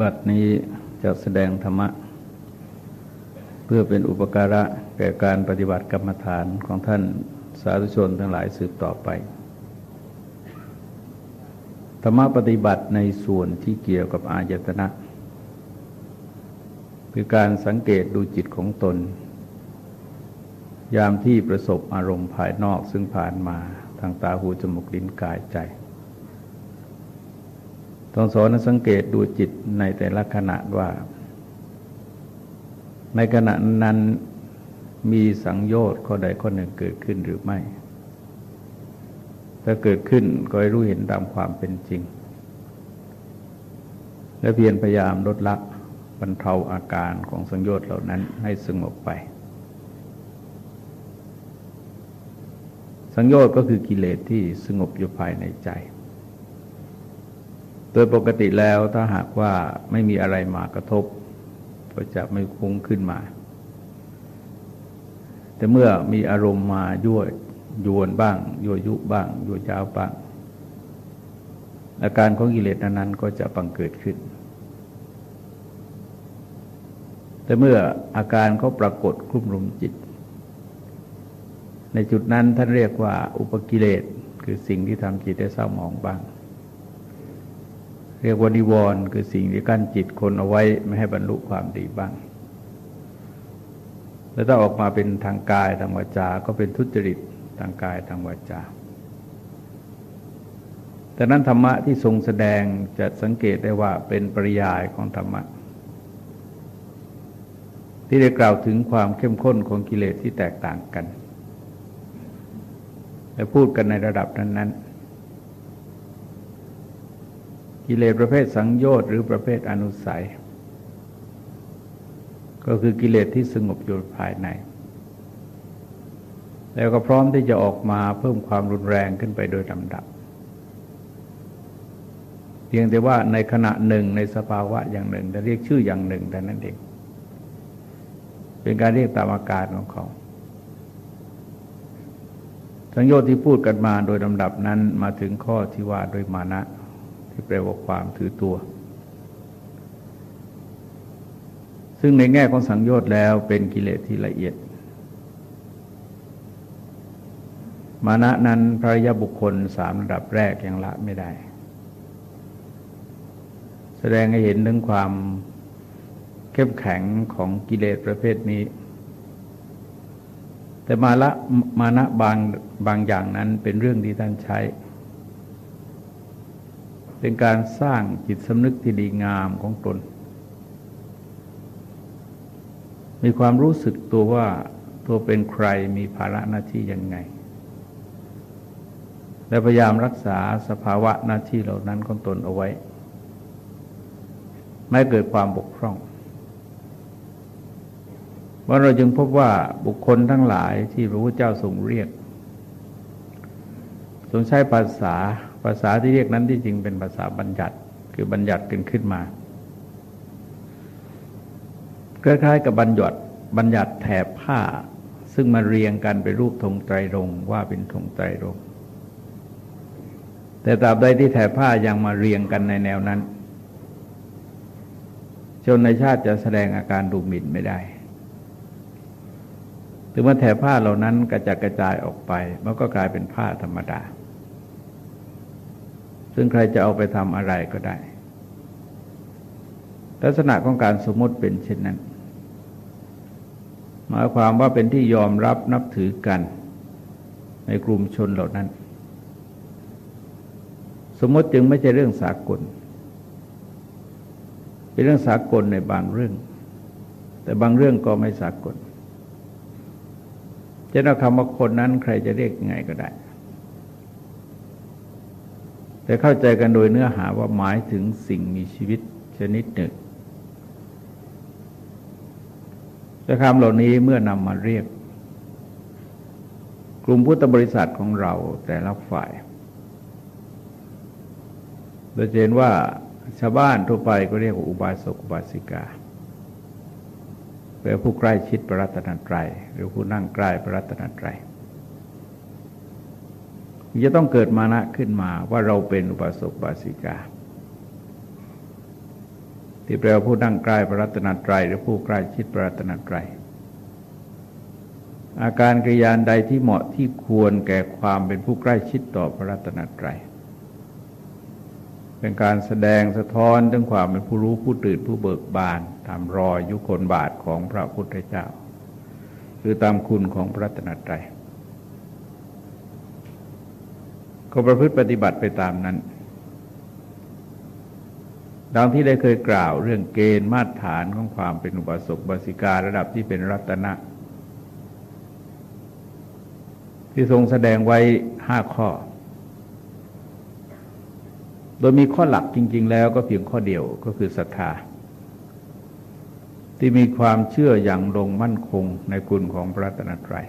บัดนี้จะแสดงธรรมะ เพื่อเป็นอุปการะแก่การปฏิบัติกรรมฐานของท่านสาธุชนทั้งหลายสืบต่อไป ธรรมะปฏิบัติในส่วนที่เกี่ยวกับอายตนะ คือการสังเกตดูจิตของตน ยามที่ประสบอารมณ์ภายนอกซึ่งผ่านมาทางตาหูจมูกลิ้นกายใจ ต้องสอนสังเกตดูจิตในแต่ละขณะว่า ในขณะนั้นมีสังโยชน์ข้อใดข้อหนึ่งเกิดขึ้นหรือไม่ ถ้าเกิดขึ้นก็ให้รู้เห็นตามความเป็นจริง และเพียรพยายามลดละบรรเทาอาการของสังโยชน์เหล่านั้นให้สงบไป สังโยชน์ก็คือกิเลสที่สงบอยู่ภายในใจ ดยปกติแล้วถ้าหากว่าไม่มีอะไรมากระทบ ก็จะไม่คุ้งขึ้นมา แต่เมื่อมีอารมณ์มายั่วยวนบ้าง ยั่วยุบ้าง ยั่วยาวบ้าง อาการของกิเลสนั้นก็จะบังเกิดขึ้น แต่เมื่ออาการเขาปรากฏคลุมรุมจิต ในจุดนั้นท่านเรียกว่าอุปกิเลสคือสิ่งที่ทำจิตได้เศร้าหมองบ้าง เรียกว่านิวรณ์คือสิ่งที่กั้นจิตคนเอาไว้ไม่ให้บรรลุความดีบ้าง แล้วถ้าออกมาเป็นทางกายทางวาจา ก็เป็นทุจริตทางกายทางวาจาแต่นั้นธรรมะที่ทรงแสดงจะสังเกตได้ว่าเป็นปริยายของธรรมะ ที่ได้กล่าวถึงความเข้มข้นของกิเลสที่แตกต่างกันและพูดกันในระดับนั้นๆ กิเลสประเภทสังโยชน์หรือประเภทอนุสัย ก็คือกิเลสที่สงบอยู่ภายใน แล้วก็พร้อมที่จะออกมาเพิ่มความรุนแรงขึ้นไปโดยลำดับ เพียงแต่ว่าในขณะหนึ่งในสภาวะอย่างหนึ่งจะเรียกชื่ออย่างหนึ่งแต่นั้นเองเป็นการเรียกตามอาการของเขาสังโยชน์ที่พูดกันมาโดยลำดับนั้นมาถึงข้อที่ว่าโดยมานะ ที่แปลว่าความถือตัว ซึ่งในแง่ของสังโยชน์แล้วเป็นกิเลสที่ละเอียด มานะนั้นพระยาบุคคลสามระดับแรกยังละไม่ได้ แสดงให้เห็นถึงความเข้มแข็งของกิเลสประเภทนี้แต่มาละมานะบางบางอย่างนั้นเป็นเรื่องที่ท่านใช้ เป็นการสร้างจิตสำนึกที่ดีงามของตน มีความรู้สึกตัวว่าตัวเป็นใครมีภาระหน้าที่ยังไง และพยายามรักษาสภาวะหน้าที่เหล่านั้นของตนเอาไว้ ไม่เกิดความบกพร่องว่าเราจึงพบว่าบุคคลทั้งหลายที่พระพุทธเจ้าทรงเรียก ทรงใช้ภาษา ภาษาที่เรียกนั้นที่จริงเป็นภาษาบัญญัติคือบัญญัติกันขึ้นมาคล้ายๆกับบัญญัติบัญญัติแถบผ้า ซึ่งมาเรียงกันเป็นรูปธงไตรรงว่าเป็นธงไตรรงแต่ตราบใดที่แถบผ้ายังมาเรียงกันในแนวนั้น จนในชาติจะแสดงอาการดูหมิ่นไม่ได้ถึงว่าแถบผ้าเหล่านั้นกระจัดกระจายออกไป มันก็กลายเป็นผ้าธรรมดา ซึ่งใครจะเอาไปทำอะไรก็ได้ ลักษณะของการสมมติเป็นเช่นนั้น หมายความว่าเป็นที่ยอมรับนับถือกัน ในกลุ่มชนเหล่านั้น สมมติจึงไม่ใช่เรื่องสากล เป็นเรื่องสากลในบางเรื่อง แต่บางเรื่องก็ไม่สากลจะเอาคำว่าคนนั้นใครจะเรียกยังไงก็ได้ แต่เข้าใจกันโดยเนื้อหาว่าหมายถึงสิ่งมีชีวิตชนิดหนึ่งแต่คำเหล่านี้เมื่อนำมาเรียก กลุ่มพุทธบริษัทของเราแต่ละฝ่ายเราเห็นว่าชาวบ้านทั่วไปก็เรียกว่าอุบาสกอุบาสิกาแปลผู้ใกล้ชิดพระรัตนตรัยหรือผู้นั่งใกล้พระรัตนตรัย จะต้องเกิดมานะขึ้นมาว่าเราเป็นอุบาสกบาสิกา ที่แปลว่าผู้นั่งใกล้พระรัตนตรัยหรือผู้ใกล้ชิดพระรัตนตรัยอาการกริยานใดที่เหมาะที่ควรแก่ความเป็นผู้ใกล้ชิดต่อพระรัตนตรัยเป็นการแสดงสะท้อนถึงความเป็นผู้รู้ผู้ตื่นผู้เบิกบานตามรอยยุคนบาทของพระพุทธเจ้า หรือตามคุณของพระรัตนตรัย ก็ประพฤติปฏิบัติไปตามนั้น ดังที่ได้เคยกล่าวเรื่องเกณฑ์มาตรฐานของความเป็นอุบาสกบาสิการะดับที่เป็นรัตนะ ที่ทรงแสดงไว้ห้าข้อ โดยมีข้อหลักจริง ๆ แล้วก็เพียงข้อเดียวก็คือศรัทธาที่มีความเชื่ออย่างลงมั่นคงในคุณของพระตนตรัย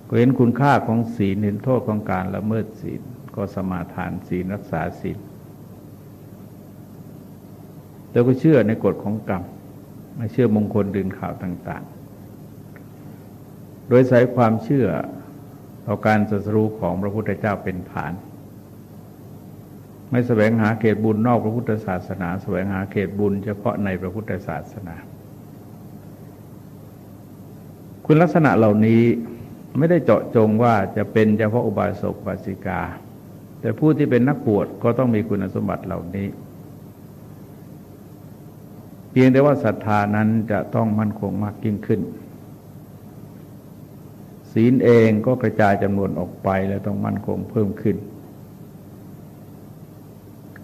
ก็ เห็นคุณค่าของศีลเห็นโทษของการละเมิดศีล ก็สมาทานศีลรักษาศีลแต่ก็เชื่อในกฎของกรรมไม่เชื่อมงคลดึงข่าวต่าง ๆ โดยใส่ความเชื่อต่อการสัสรูของพระพุทธเจ้าเป็นฐาน ไม่แสวงหาเขตบุญนอกพระพุทธศาสนา แสวงหาเขตบุญเฉพาะในพระพุทธศาสนา คุณลักษณะเหล่านี้ ไม่ได้เจาะจงว่าจะเป็นเฉพาะอุบาสกบาสิกา แต่ผู้ที่เป็นนักบวชก็ต้องมีคุณสมบัติเหล่านี้ เพียงแต่ว่าศรัทธานั้นจะต้องมั่นคงมากยิ่งขึ้น ศีลเองก็กระจายจำนวนออกไปและต้องมั่นคงเพิ่มขึ้น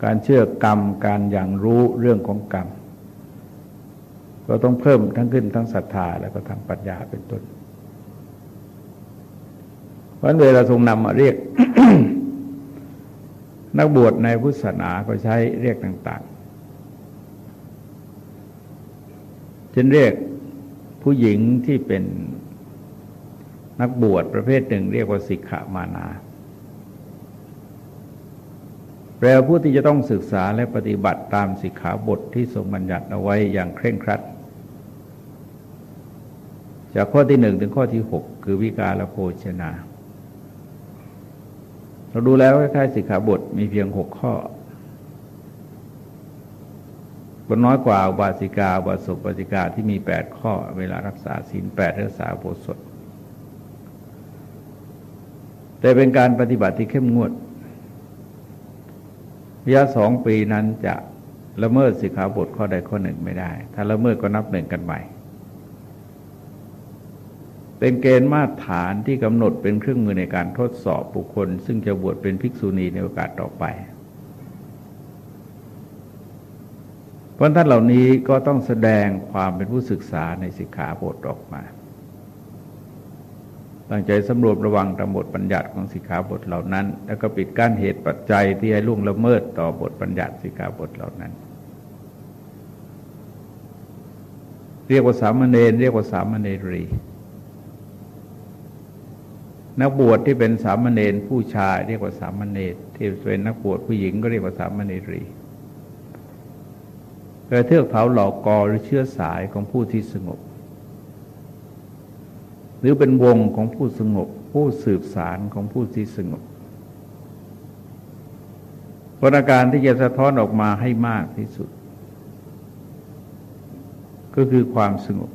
การเชื่อกรรมการอย่างรู้เรื่องของกรรม ก็ต้องเพิ่มทั้งขึ้นทั้งศรัทธาแล้วก็ทางปัญญาเป็นต้น วันเวลาทรงนำมาเรียก นักบวชในพุทธศาสนาก็ใช้เรียกต่างๆเช่นเรียกผู้หญิงที่เป็นนักบวชประเภทหนึ่ง เรียกว่าสิกขามานาแปลผู้ที่จะต้องศึกษาและปฏิบัติตามสิกขาบทที่ทรงบัญญัติเอาไว้อย่างเคร่งครัด จากข้อที่หนึ่งถึงข้อที่หกคือวิกาลโภชนา เราดูแล้วคล้ายๆสิกขาบทมีเพียงหกข้อบนน้อยกว่าบาสิกาบาสุบาสิกาที่มีแปดข้อ เวลารักษาศีลแปดรักษาโพสดแต่เป็นการปฏิบัติที่เข้มงวดระยะสองปีนั้นจะละเมิดสิกขาบทข้อใดข้อหนึ่งไม่ได้ ถ้าละเมิดก็นับหนึ่งกันใหม่ เป็นเกณฑ์มาตรฐานที่กำหนดเป็นเครื่องมือในการทดสอบบุคคล ซึ่งจะบวชเป็นภิกษุณีในโอกาสต่อไปเพราะท่านเหล่านี้ก็ต้องแสดงความเป็นผู้ศึกษาในสิกขาบทออกมาตั้งใจสำรวจระวังตามบทบัญญัติของสิกขาบทเหล่านั้น แล้วก็ปิดกั้นเหตุปัจจัยที่ให้ล่วงละเมิดต่อบทบัญญัติสิกขาบทเหล่านั้น เรียกว่าสามเณรเรียกว่าสามเณรี นักบวชที่เป็นสามเณรผู้ชายเรียกว่าสามเณรที่เป็นนักบวชผู้หญิงก็เรียกว่าสามเณรีกระเทือกเผาหลอกกอหรือเชื้อสายของผู้ที่สงบ หรือเป็นวงของผู้สงบ ผู้สืบสารของผู้ที่สงบพลการที่จะสะท้อนออกมาให้มากที่สุด ก็คือความสงบ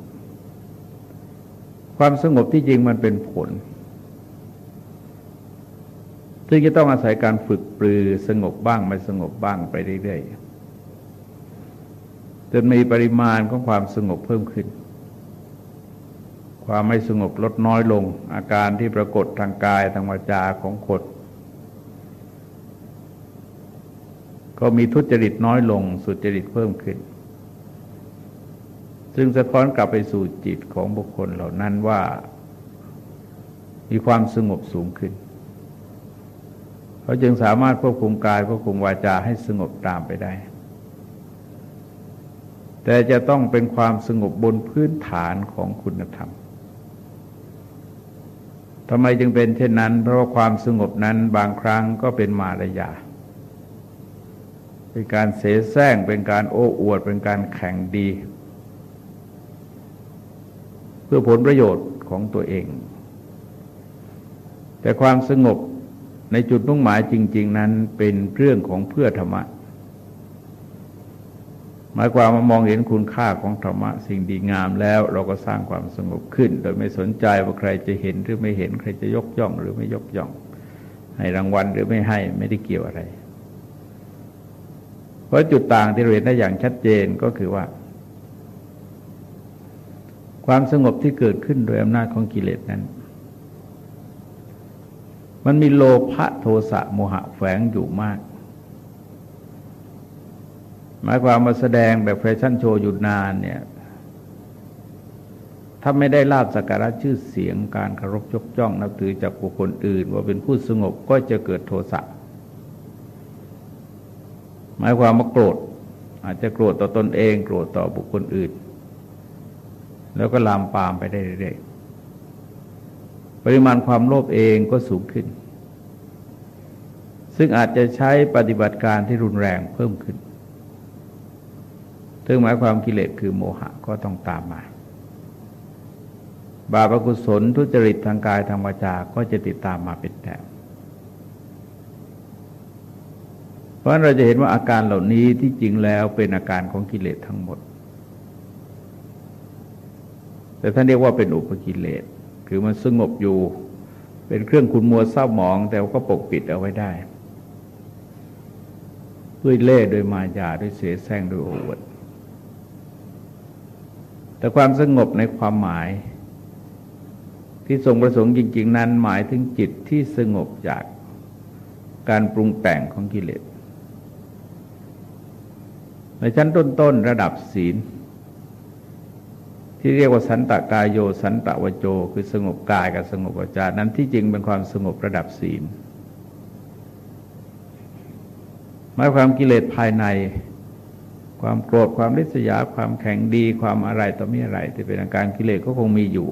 ความสงบที่จริงมันเป็นผล ซึ่งจะต้องอาศัยการฝึกปรือสงบบ้างไม่สงบบ้างไปเรื่อยๆจนมีปริมาณของความสงบเพิ่มขึ้น ความไม่สงบลดน้อยลง อาการที่ปรากฏทางกายทางวาจาของคนก็มีทุจริตน้อยลง สุจริตเพิ่มขึ้น ซึ่งสะท้อนกลับไปสู่จิตของบุคคลเหล่านั้นว่า มีความสงบสูงขึ้น เขาจึงสามารถควบคุมกายควบคุมวาจาให้สงบตามไปได้ แต่จะต้องเป็นความสงบบนพื้นฐานของคุณธรรมทำไมจึงเป็นเช่นนั้น เพราะว่าความสงบนั้นบางครั้งก็เป็นมารยา เป็นการเสแสร้งเป็นการโอ้อวด เป็นการแข่งดี เพื่อผลประโยชน์ของตัวเอง แต่ความสงบ ในจุดมุ่งหมายจริง ๆ นั้นเป็นเรื่องของเพื่อธรรมะ หมายความว่ามองเห็นคุณค่าของธรรมะ สิ่งดีงามแล้วเราก็สร้างความสงบขึ้น โดยไม่สนใจว่าใครจะเห็นหรือไม่เห็นใครจะยกย่อง หรือไม่ยกย่อง ให้รางวัลหรือไม่ให้ไม่ได้เกี่ยวอะไร เพราะจุดต่างที่เราเห็นได้อย่างชัดเจนก็คือว่า ความสงบที่เกิดขึ้นโดยอำนาจของกิเลสนั้น มันมีโลภะโทสะโมหะแฝงอยู่มาก หมายความมาแสดงแบบแฟชั่นโชว์อยู่นานเนี่ยถ้าไม่ได้ลาบสักการะชื่อเสียงการเคารพยกย่องนับถือจากบุคคลอื่น ว่าเป็นผู้สงบก็จะเกิดโทสะหมายความมาโกรธ อาจจะโกรธต่อตอนเอง โกรธต่อบุคคลอื่น แล้วก็ลามปามไปได้เรื่อยๆ ปริมาณความโลภเองก็สูงขึ้น ซึ่งอาจจะใช้ปฏิบัติการที่รุนแรงเพิ่มขึ้นซึ่งหมายความกิเลสคือโมหะก็ต้องตามมา บาปกุศลทุจริตทางกายทางวาจาก็จะติดตามมาเป็นแถวเพราะเราจะเห็นว่าอาการเหล่านี้ที่จริงแล้วเป็นอาการของกิเลสทั้งหมด แต่ท่านเรียกว่าเป็นอุปกิเลส คือมันสงบอยู่ เป็นเครื่องคุณมัวเศร้าหมอง แต่ก็ปกปิดเอาไว้ได้ ด้วยเล่ด้วยมายาด้วยเสียแซงด้วยโอวดแต่ความสงบในความหมาย ที่ทรงประสงค์จริง ๆ นั้นหมายถึงจิตที่สงบจากการปรุงแต่งของกิเลสในชั้นต้นๆระดับศีล ที่เรียกว่าสันตกายโยสันตวโจ คือสงบกายกับสงบวจานั้นที่จริงเป็นความสงบระดับศีลหมายความกิเลสภายใน ความโกรธความริษยา ความแข็งดีความอะไรต่อมีอะไรที่เป็นอาการกิเลสก็คงมีอยู่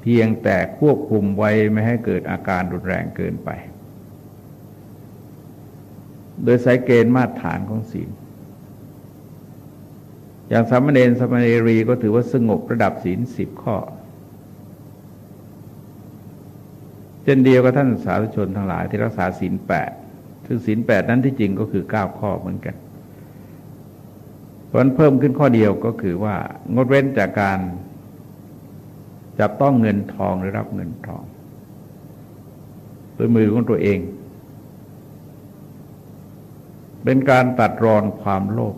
เพียงแต่ควบคุมไว้ไม่ให้เกิดอาการรุนแรงเกินไป โดยสายเกณฑ์มาตรฐานของศีล อย่างสามเณรสามเณรีก็ถือว่าสงบระดับศีลสิบข้อ เช่นเดียวกับท่านสาธุชนทั้งหลายที่รักษาศีลแปดซึ่งศีลแปดนั้นที่จริงก็คือเก้าข้อเหมือนกันเพราะนั้นเพิ่มขึ้นข้อเดียวก็คือว่างดเว้นจากการจับต้องเงินทองหรือรับเงินทองด้วยมือของตัวเอง เป็นการตัดรอนความโลภ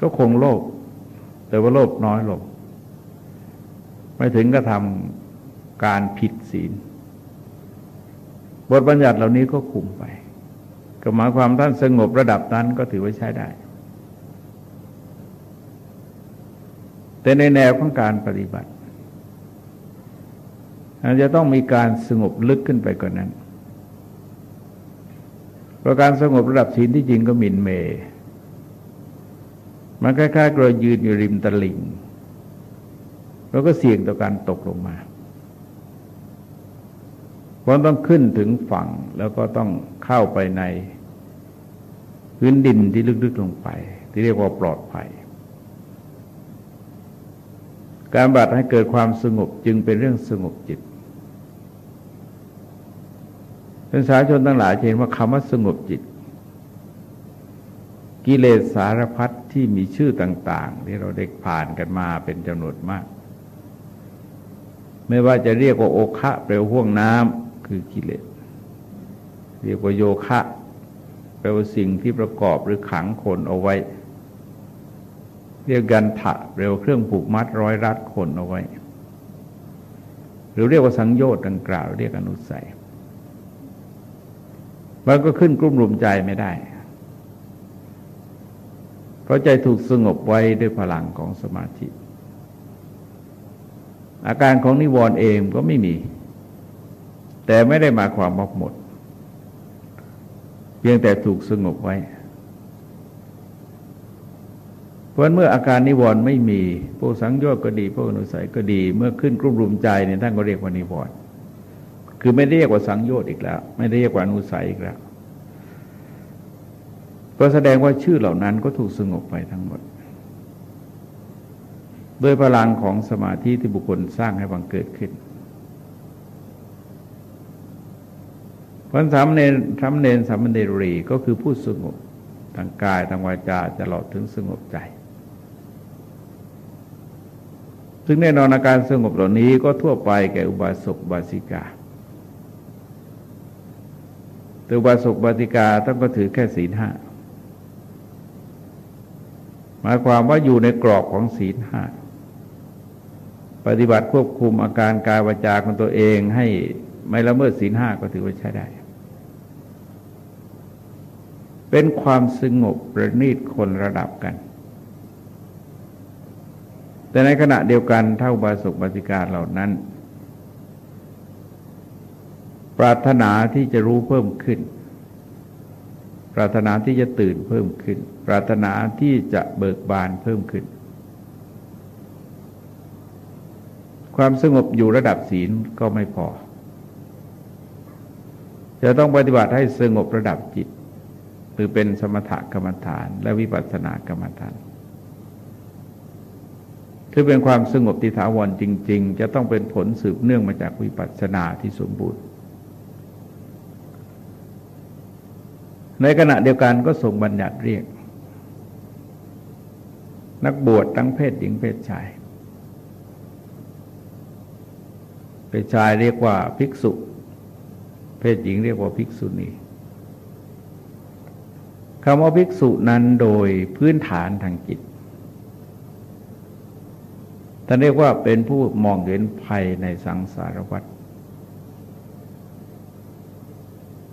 ก็คงโลภแต่ว่าโลภน้อยลงไม่ถึงก็ทำการผิดศีล บทบัญญัติเหล่านี้ก็คุมไป ก็หมายความท่านสงบระดับนั้นก็ถือว่าใช้ได้ แต่ในแนวของการปฏิบัติอาจจะต้องมีการสงบลึกขึ้นไปกว่านนั้นเพราะการสงบระดับศีลที่จริงก็มินเมย มันคล้ายๆกระยืนอยู่ริมตลิ่งแล้วก็เสี่ยงต่อการตกลงมา เพราะต้องขึ้นถึงฝั่งแล้วก็ต้องเข้าไปในพื้นดินที่ลึกๆลงไป ที่เรียกว่าปลอดภัย การบัตรให้เกิดความสงบจึงเป็นเรื่องสงบจิตเป็นสาชนทั้งหลายเห็นว่าคำว่าสงบจิต กิเลสสารพัดที่มีชื่อต่าง ๆ ที่เราได้ผ่านกันมาเป็นจำนวนมาก ไม่ว่าจะเรียกว่าโอคะเปลวห่วงน้ำคือกิเลส เรียกว่าโยคะแปลว่าสิ่งที่ประกอบหรือขังคนเอาไว้ เรียกกันถะเร็วเครื่องผูกมัดร้อยรัดคนเอาไว้ หรือเรียกว่าสังโยชน์ดังกล่าว เรียกอนุสัยมันก็ขึ้นกลุ่มรุมใจไม่ได้ ราะใจถูกสงบไว้ด้วยพลังของสมาธิ อาการของนิวรณ์เองก็ไม่มี แต่ไม่ได้มาความมอกหมด เพียงแต่ถูกสงบไว้ เพราะเมื่ออาการนิวรณ์ไม่มีพวกสังโยชน์ก็ดีพวกอนุสัยก็ดี เมื่อขึ้นกลุ่มรุมใจเนี่ยท่านก็เรียกว่านิวรณ์คือไม่ได้เรียกว่าสังโยชน์อีกแล้ว ไม่ได้เรียกว่าอนุสัยอีกแล้ว ก็แสดงว่าชื่อเหล่านั้นก็ถูกสงบไปทั้งหมดโดยพลังของสมาธิที่บุคคลสร้างให้บังเกิดขึ้นพันสามเณรทำเนรสามเณรีก็คือผู้สงบทางกายทางวาจาจะหลอดถึงสงบใจ ซึ่งแน่นอนอาการสงบเหล่านี้ก็ทั่วไปแก่อุบาสกบาสิกาแต่อุบาสกบาสิกาต้องก็ถือแค่ศีลห้า หมายความว่าอยู่ในกรอบของศีลห้าปฏิบัติควบคุมอาการกายวาจาของตัวเองให้ไม่ละเมิดศีลห้าก็ถือว่าใช้ได้ เป็นความสงบประณีตคนระดับกัน แต่ในขณะเดียวกันเท่าบาสุกบาสิกาเหล่านั้น ปรารถนาที่จะรู้เพิ่มขึ้น ปรารถนาที่จะตื่นเพิ่มขึ้น รารถนาที่จะเบิกบานเพิ่มขึ้น ความสงบอยู่ระดับศีลก็ไม่พอ จะต้องปฏิบัติให้สงบระดับจิตหรือเป็นสมถกรรมฐานและวิปัสสนากรรมฐานคือเป็นความสงบที่ถาวรจริง ๆ จะต้องเป็นผลสืบเนื่องมาจากวิปัสสนาที่สมบูรณ์ในขณะเดียวกันก็ส่งบัญญัติเรียก นักบวชทั้งเพศหญิงเพศชาย เพศชายเรียกว่าภิกษุเพศหญิงเรียกว่าภิกษุณีคำว่าภิกษุนั้นโดยพื้นฐานทางจิตท่านเรียกว่าเป็นผู้มองเห็นภัยในสังสารวัฏ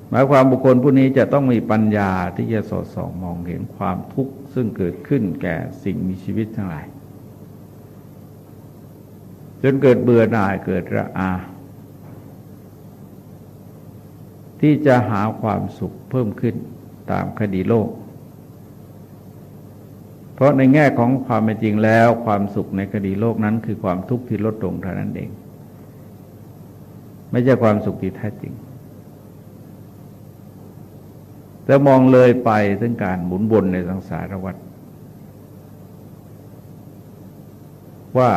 หมายความบุคคลผู้นี้จะต้องมีปัญญาที่จะสอดส่องมองเห็นความทุกข์ซึ่งเกิดขึ้นแก่สิ่งมีชีวิตทั้งหลาย จนเกิดเบื่อหน่ายเกิดระอา ที่จะหาความสุขเพิ่มขึ้นตามคดีโลก เพราะในแง่ของความเป็นจริงแล้วความสุขในคดีโลกนั้น คือความทุกข์ที่ลดลงเท่านั้นเอง ไม่ใช่ความสุขที่แท้จริง แต่มองเลยไปถึงการหมุนวนในสังสารวัฏว่า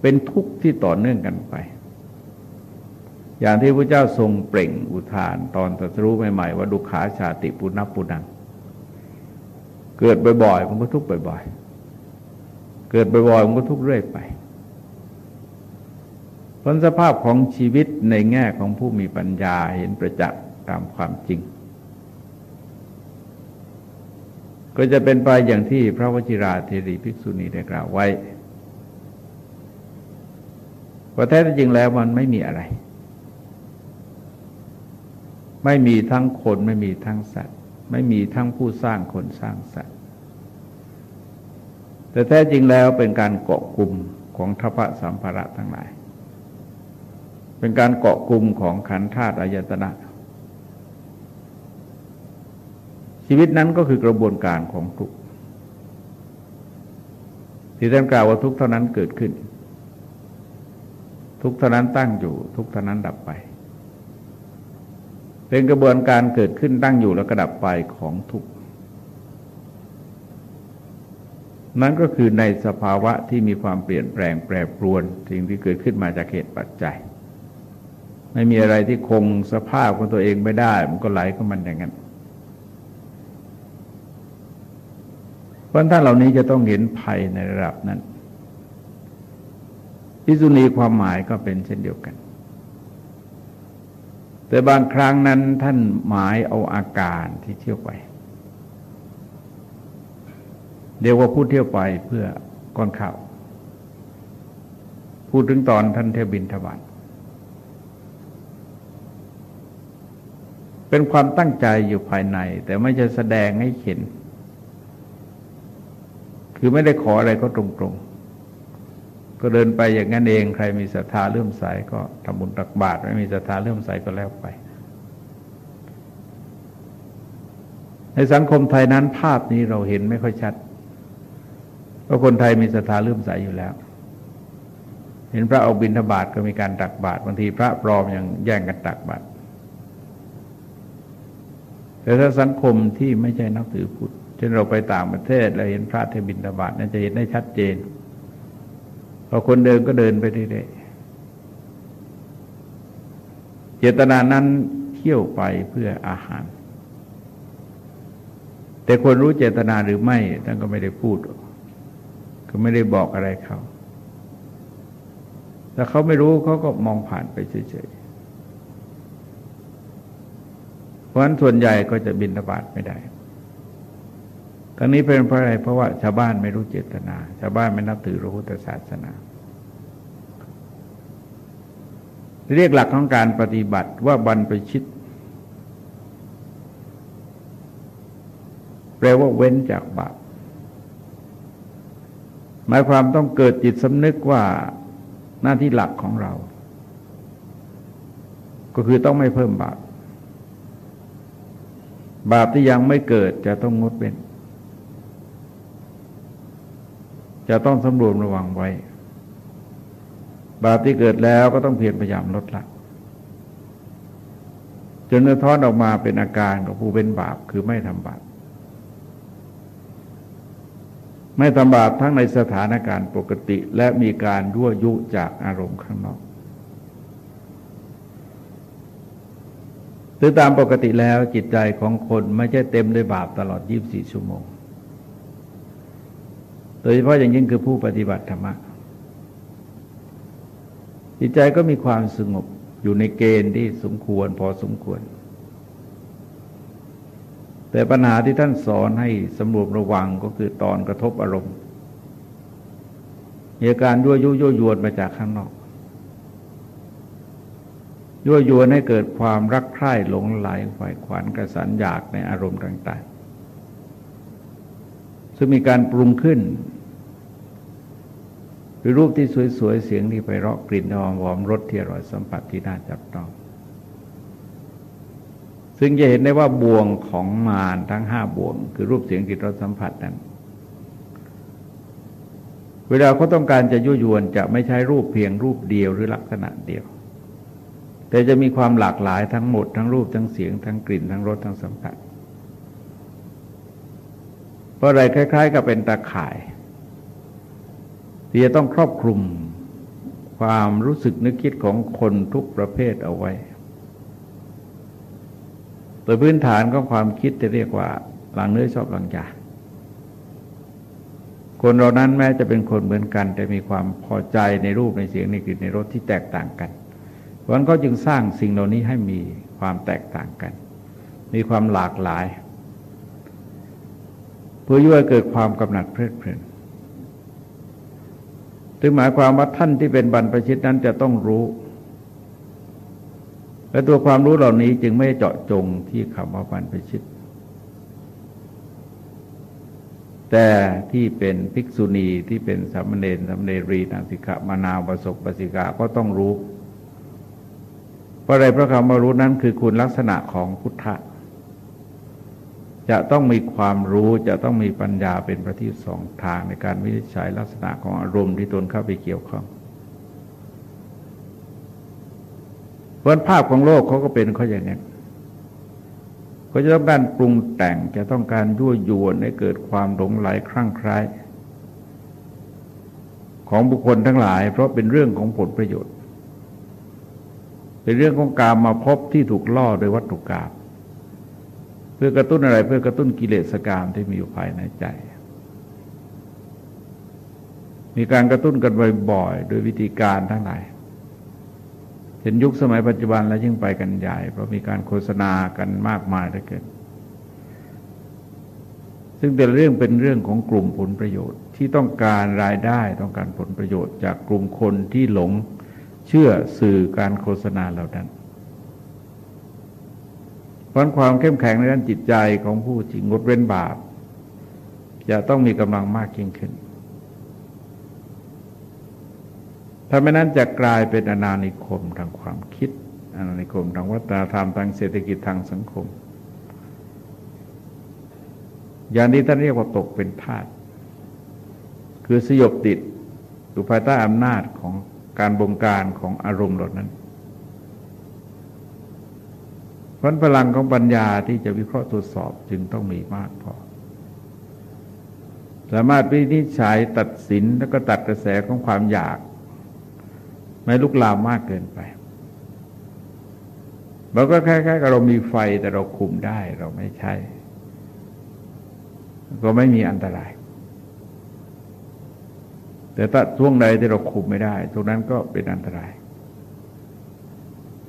เป็นทุกข์ที่ต่อเนื่องกันไป อย่างที่พระเจ้าทรงเปล่งอุทานตอนตรัสรู้ใหม่ๆว่าดุขาชาติปุณณปุนัง เกิดบ่อยๆมันก็ทุกข์บ่อยๆ เกิดบ่อยๆมันก็ทุกข์เรื่อยไปผลสภาพของชีวิตในแง่ของผู้มีปัญญาเห็นประจักษ์ตามความจริง ก็จะเป็นไปอย่างที่พระวชิราเทรีภิกษุณีได้กล่าวไว้ว่าแท้จริงแล้วมันไม่มีอะไร ไม่มีทั้งคนไม่มีทั้งสัตว์ ไม่มีทั้งผู้สร้างคนสร้างสัตว์ แต่แท้จริงแล้วเป็นการเกาะกลุ่มของทพสัมภาระทั้งหลาย เป็นการเกาะกลุ่มของขันธาตุอายตนะ ชีวิตนั้นก็คือกระบวนการของทุกที่ท่านกล่าวว่าทุกเท่านั้นเกิดขึ้น ทุกเท่านั้นตั้งอยู่ ทุกเท่านั้นดับไป เป็นกระบวนการเกิดขึ้นตั้งอยู่แล้วก็ดับไปของทุกนั้นก็คือในสภาวะที่มีความเปลี่ยนแปลงแปรปรวน สิ่งที่เกิดขึ้นมาจากเหตุปัจจัย ไม่มีอะไรที่คงสภาพของตัวเองไม่ได้ มันก็ไหลของมันอย่างนั้นเพ ราะท่านเหล่านี้จะต้องเห็นภัยในระดับนั้นพิสุณีความหมายก็เป็นเช่นเดียวกัน แต่บางครั้งนั้นท่านหมายเอาอาการที่เที่ยวไปเรียกว่าพูดเที่ยวไปเพื่อก้อนข่าว พูดถึงตอนท่านเที่ยวบินทบาทเป็นความตั้งใจอยู่ภายใน แต่ไม่จะแสดงให้เห็น คือไม่ได้ขออะไรก็ตรงๆ ก็เดินไปอย่างนั้นเอง ใครมีศรัทธาเลื่อมใสก็ทำบุญตักบาตรไม่มีศรัทธาเลื่อมใสก็แล้วไป ในสังคมไทยนั้นภาพนี้เราเห็นไม่ค่อยชัด เพราะคนไทยมีศรัทธาเลื่อมใสอยู่แล้ว เห็นพระเอาบิณฑบาตก็มีการตักบาตรบางทีพระปลอมยังแย่งกันตักบาตรแต่ถ้าสังคมที่ไม่ใช่นับถือพุทธ เช่นเราไปต่างประเทศเราเห็นพระเทบินทบาตนั่นจะเห็นได้ชัดเจนพอคนเดินก็เดินไปเรื่อยๆเจตนานั้นคี่ยวไปเพื่ออาหาร แต่คนรู้เจตนาหรือไม่ท่านก็ไม่ได้พูด ก็ไม่ได้บอกอะไรเขาแต่เขาไม่รู้เขาก็มองผ่านไปเฉยๆเพราะฉะนั้นส่วนใหญ่ก็จะบินระบาดไม่ได้ ทั้งนี้เป็นเพราะอะไรเพราะว่าชาวบ้านไม่รู้เจตนา ชาวบ้านไม่นับถือพระพุทธศาสนา เรียกหลักของการปฏิบัติว่าบรรพชิต แปลว่าเว้นจากบาปหมายความต้องเกิดจิตสำนึกว่าหน้าที่หลักของเรา ก็คือต้องไม่เพิ่มบาปบาปที่ยังไม่เกิดจะต้องงดเว้น จะต้องสำรวมระวังไว้ บาปที่เกิดแล้วก็ต้องเพียรพยายามลดละจนสะท้อนออกมาเป็นอาการของผู้เป็นบาปคือไม่ทำบาปไม่ทำบาปทั้งในสถานการณ์ปกติและมีการยั่วยุจากอารมณ์ข้างนอกคือตามปกติแล้วจิตใจของคนไม่ใช่เต็มด้วยบาปตลอด 24 ชั่วโมง โดยเฉพาะอย่างยิ่งคือผู้ปฏิบัติธรรมะจิตใจก็มีความสงบอยู่ในเกณฑ์ที่สมควรพอสมควร แต่ปัญหาที่ท่านสอนให้สำรวมระวังก็คือตอนกระทบอารมณ์มีอาการยั่วยุยั่วยวนมาจากข้างนอก ยั่วยวนให้เกิดความรักใคร่หลงไหลฝ่ายขวัญกระสันอยากในอารมณ์ต่างๆ ซึ่งมีการปรุงขึ้น รือรูปที่สวยๆ เสียงที่ไปเราะกลิ่นหอมหอมรสที่อร่อยสัมผัสที่น่าจับต้อง ซึ่งจะเห็นได้ว่าบ่วงของมารทั้งห้าบ่วง คือรูปเสียงกลิ่นรสสัมผัสนั้นเวลาเขาต้องการจะยุ่ยวนจะไม่ใช้รูปเพียงรูปเดียวหรือลักษณะเดียว แต่จะมีความหลากหลายทั้งหมด ทั้งรูปทั้งเสียง ทั้งกลิ่นทั้งรสทั้งสัมผัสเพราะอะไรคล้าย ๆ กับเป็นตาข่าย ที่จะต้องครอบคลุมความรู้สึกนึกคิดของคนทุกประเภทเอาไว้ โดยพื้นฐานของความคิดจะเรียกว่าหลังเนื้อชอบหลังยาคนเรานั้นแม้จะเป็นคนเหมือนกัน แต่มีความพอใจในรูปในเสียงในกลิ่นในรสที่แตกต่างกันเพราะนั้นก็จึงสร้างสิ่งเหล่านี้ให้มีความแตกต่างกัน มีความหลากหลาย เพื่อยั่วเกิดความกำหนัดเพลิดเพลิน ถึงหมายความว่าท่านที่เป็นบรรพชิตนั้นจะต้องรู้ และตัวความรู้เหล่านี้จึงไม่เจาะจงที่คำว่าบรรพชิต แต่ที่เป็นภิกษุณีที่เป็นสามเณรสามเณรีนางสิกามานาวประสบปสิกาก็ต้องรู้เพราะอะไรพระคำว่ารู้นั้นคือคุณลักษณะของพุทธะ จะต้องมีความรู้จะต้องมีปัญญาเป็นประทีปสองทางในการวินิจฉัยลักษณะของอารมณ์ที่ตนเข้าไปเกี่ยวข้องเพราะภาพของโลกเขาก็เป็นเขาอย่างนี้เขาจะต้องการปรุงแต่งจะต้องการยั่วยวนให้เกิดความหลงไหลคลั่งไคล้ของบุคคลทั้งหลาย เพราะเป็นเรื่องของผลประโยชน์ เป็นเรื่องของการมาพบที่ถูกล่อโดยวัตถุกรรม เพื่อกระตุ้นอะไรเพื่อกระตุ้นกิเลสกรรมที่มีอยู่ภายในใจ มีการกระตุ้นกันบ่อยๆโดยวิธีการทั้งหลายเห็นยุคสมัยปัจจุบันแล้วยิ่งไปกันใหญ่เพราะมีการโฆษณากันมากมายเหลือเกินซึ่งแต่เรื่องเป็นเรื่องของกลุ่มผลประโยชน์ที่ต้องการรายได้ต้องการผลประโยชน์ จากกลุ่มคนที่หลงเชื่อสื่อการโฆษณาเหล่านั้น เพราะความเข้มแข็งในด้านจิตใจของผู้ที่งดเว้นบาปจะต้องมีกำลังมากยิ่งขึ้น ถ้าไม่นั้นจะกลายเป็นอนานิคมทางความคิด อนานิคมทางวัฒนธรรมทางเศรษฐกิจทางสังคม อย่างนี้ท่านเรียกว่าตกเป็นทาส คือสยบติดอยู่ภายใต้อำนาจของการบงการของอารมณ์เหล่านั้น พราะพลังของปัญญาที่จะวิเคราะห์ตรวจสอบจึงต้องมีมากพอ สามารถวินิจฉัยตัดสินแล้วก็ตัดกระแสของความอยาก ไม่ลุกลามมากเกินไปมันก็คล้ายๆกับเรามีไฟแต่เราคุมได้เราไม่ใช้ ก็ไม่มีอันตราย แต่ถ้าช่วงใดที่เราคุมไม่ได้ตรงนั้นก็เป็นอันตราย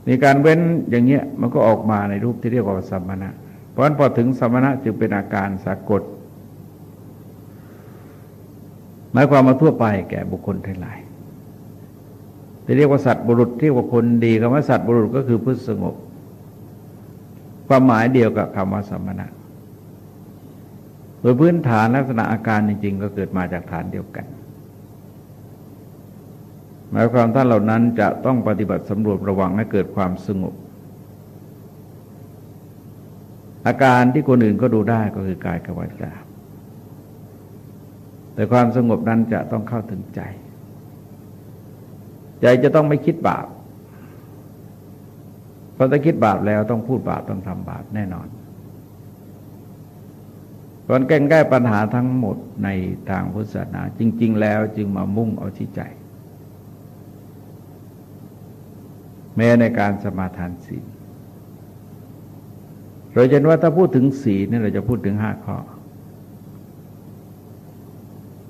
ในการเว้นอย่างเงี้ยมันก็ออกมาในรูปที่เรียกว่าสัมมณะ เพราะฉะนั้นพอถึงสัมมณะจึงเป็นอาการสากลหมายความมาทั่วไปแก่บุคคลทั้งหลายที่เรียกว่าสัตว์บุรุษเรียกว่าคนดีคำว่าสัตว์บุรุษก็คือพุทธสงบ ความหมายเดียวกับคำว่าสัมมณะโดยพื้นฐานลักษณะอาการจริง ๆ ก็เกิดมาจากฐานเดียวกัน มายความท่านเหล่านั้นจะต้องปฏิบัติสำรวจระวังให้เกิดความสงบ อาการที่คนอื่นก็ดูได้ก็คือกายกับวาจาแต่ความสงบนั้นจะต้องเข้าถึงใจ ใจจะต้องไม่คิดบาปเพอถ้าคิดบาปแล้วต้องพูดบาปต้องทำบาปแน่นอนก่อนแก้แก้ปัญหาทั้งหมดในทางพุทธศาสนาจริง ๆ แล้วจึงมามุ่งเอาที่ใจ แม้ในการสมาทานศีลเราจะเห็นว่าถ้าพูดถึงศีลนี่เราจะพูดถึงห้าข้อ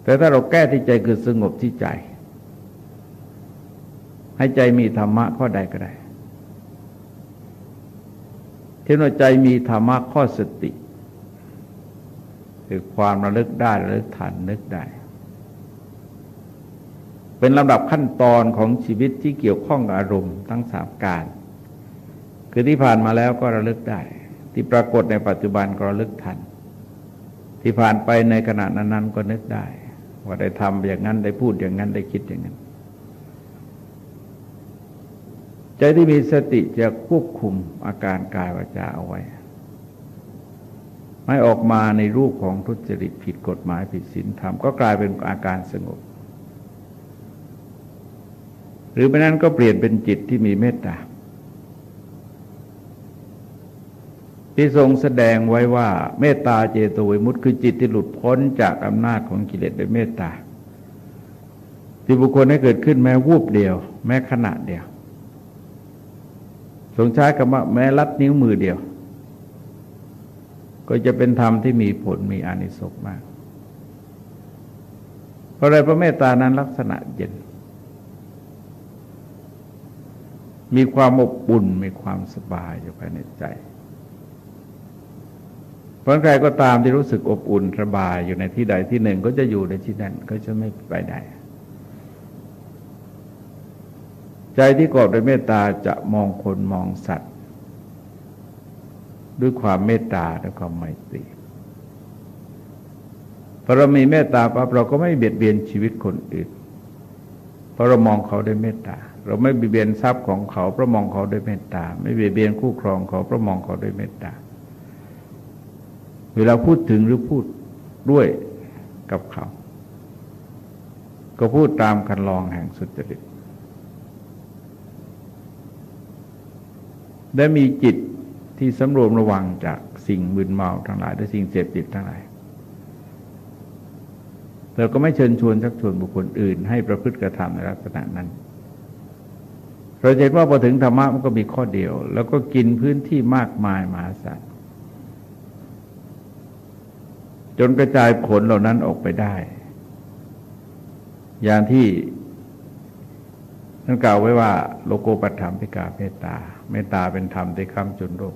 แต่ถ้าเราแก้ที่ใจคือสงบที่ใจ ให้ใจมีธรรมะข้อใดก็ได้เช่นว่าใจมีธรรมะข้อสติ คือความระลึกได้ระลึกทันนึกได้ เป็นลำดับขั้นตอนของชีวิตที่เกี่ยวข้องกับอารมณ์ทั้งสามการ คือที่ผ่านมาแล้วก็ระลึกได้ ที่ปรากฏในปัจจุบันก็ระลึกทัน ที่ผ่านไปในขณะนั้นๆก็นึกได้ ว่าได้ทำอย่างนั้นได้พูดอย่างนั้นได้คิดอย่างนั้น ใจที่มีสติจะควบคุมอาการกายวาจาเอาไว้ ไม่ออกมาในรูปของทุจริตผิดกฎหมายผิดศีลธรรมก็กลายเป็นอาการสงบ หรือไม่นั้นก็เปลี่ยนเป็นจิตที่มีเมตตาที่ทรงแสดงไว้ว่า เมตตาเจโตวิมุตต์คือจิตที่หลุดพ้นจากอำนาจของกิเลสด้วยเมตตาที่บุคคลให้เกิดขึ้นแม้วูบเดียว แม้ขณะเดียวทรงใช้คำว่าแม้ลัดนิ้วมือเดียว ก็จะเป็นธรรมที่มีผลมีอานิสงส์มาก เพราะอะไรพระเมตตานั้นลักษณะเย็น มีความอบอุ่นมีความสบายอยู่ภายในใจเพราะใครก็ตามที่รู้สึกอบอุ่นสบายอยู่ในที่ใดที่หนึ่งก็จะอยู่ในที่นั้นก็จะไม่ไปไหนใจที่กอบด้วยเมตตาจะมองคนมองสัตว์ ด้วยความเมตตาด้วยความไมตรีพอเรามีเมตตาปั๊บเราก็ไม่เบียดเบียนชีวิตคนอื่นเพราะเรามองเขาด้วยเมตตา เราไม่เบียดเบียนทรัพย์ของเขาพระมองเขาด้วยเมตตา ไม่เบียดเบียนคู่ครองเขาพระมองเขาด้วยเมตตา เวลาพูดถึงหรือพูดด้วยกับเขา ก็พูดตามคันลองแห่งสุจริตได้มีจิตที่สำรวมระวังจากสิ่งมึนเมาทั้งหลายและสิ่งเสพติดทั้งหลายเราก็ไม่เชิญชวนชักชวนบุคคลอื่น ให้ประพฤติกระทำในลักษณะนั้น เราเห็นว่าพอถึงธรรมะมันก็มีข้อเดียว แล้วก็กินพื้นที่มากมายมหาศาลจนกระจายผลเหล่านั้นออกไปได้ อย่างที่ท่านกล่าวไว้ว่า โลโกปัฏฐามพิกาเมตตา เมตตาเป็นธรรมที่ค้ำจุนโลก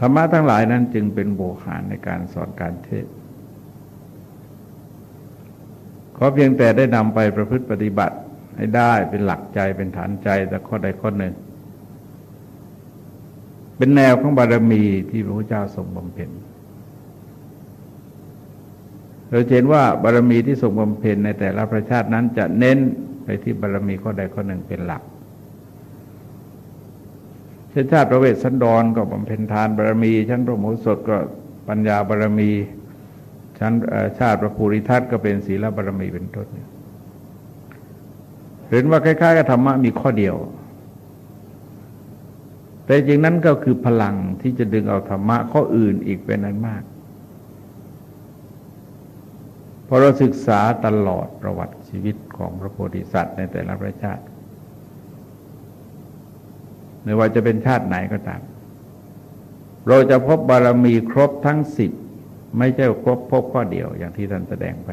ธรรมะทั้งหลายนั้นจึงเป็นโบหารในการสอนการเทศขอเพียงแต่ได้นำไปประพฤติปฏิบัติ ให้ได้เป็นหลักใจเป็นฐานใจแต่ข้อใดข้อหนึ่ง เป็นแนวของบารมีที่พระพุทธเจ้าทรงบำเพ็ญเราเห็นว่าบารมีที่ทรงบำเพ็ญในแต่ละประชาตินั้นจะเน้นไปที่บารมีข้อใดข้อหนึ่งเป็นหลักเช่นชาติพระเวสสันดรก็บำเพ็ญทานบารมี ชั้นพระโมสดก็ปัญญาบารมี ชั้นชาติพระภูริทัตก็เป็นศีลบารมีเป็นต้นเเห็นว่าคล้ายๆกับธรรมะมีข้อเดียว แต่จริงนั้นก็คือพลังที่จะดึงเอาธรรมะข้ออื่นอีกเป็นอันมากพอเราศึกษาตลอดประวัติชีวิตของพระโพธิสัตว์ในแต่ละประชาติไม่ว่าจะเป็นชาติไหนก็ตาม เราจะพบบารมีครบทั้งสิบไม่ใช่ครบพบข้อเดียวอย่างที่ท่านแสดงไป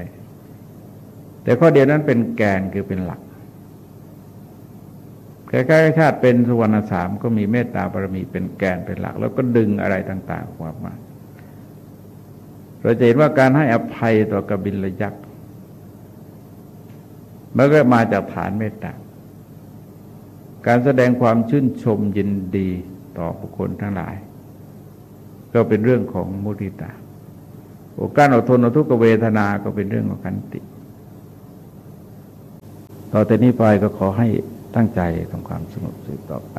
แต่ข้อเดียวนั้นเป็นแกนคือเป็นหลัก คล้ายๆชาติเป็นสุวรรณสามก็มีเมตตาบารมีเป็นแกนเป็นหลัก แล้วก็ดึงอะไรต่างๆออกมาเราจะเห็นว่าการให้อภัยต่อกบิลยักษ์มันก็มาจากฐานเมตตา การแสดงความชื่นชมยินดีต่อบุคคลทั้งหลาย ก็เป็นเรื่องของมุทิตา โอการอดทนอทุกเวทนา ก็เป็นเรื่องของขันติ ต่อแต่นี้ไปก็ขอให้ ตั้งใจทำความสงบสืบต่อไป